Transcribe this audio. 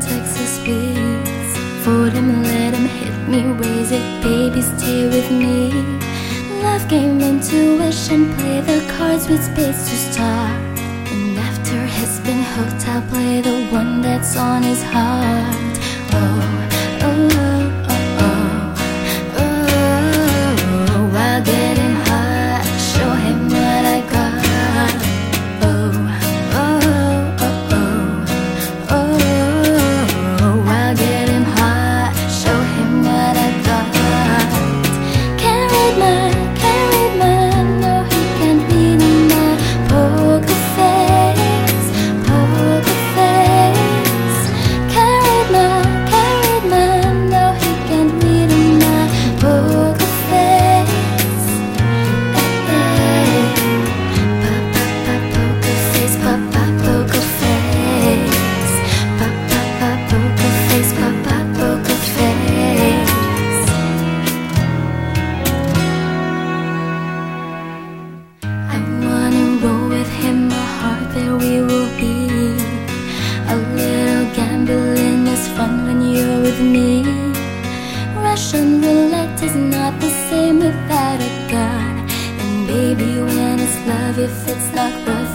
Texas beats. Fold him, let him hit me, raise it, baby, stay with me. Love game, intuition, play the cards with space to start. And after he's been hooked, I'll play the one that's on his heart. Oh, with me. Russian roulette is not the same without a gun. And baby, when it's love, if it's not rough,